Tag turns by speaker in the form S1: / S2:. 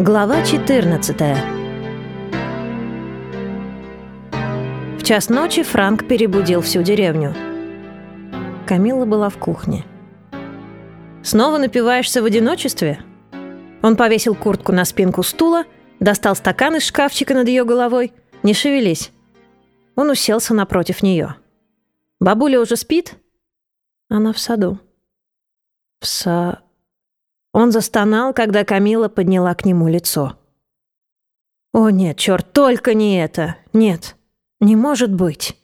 S1: Глава 14 В час ночи Франк перебудил всю деревню. Камилла была в кухне. «Снова напиваешься в одиночестве?» Он повесил куртку на спинку стула, достал стакан из шкафчика над ее головой. «Не шевелись». Он уселся напротив нее. «Бабуля уже спит?» «Она в саду». «В са...» Он застонал, когда Камила подняла к нему лицо. «О нет, черт, только не это! Нет, не может быть!»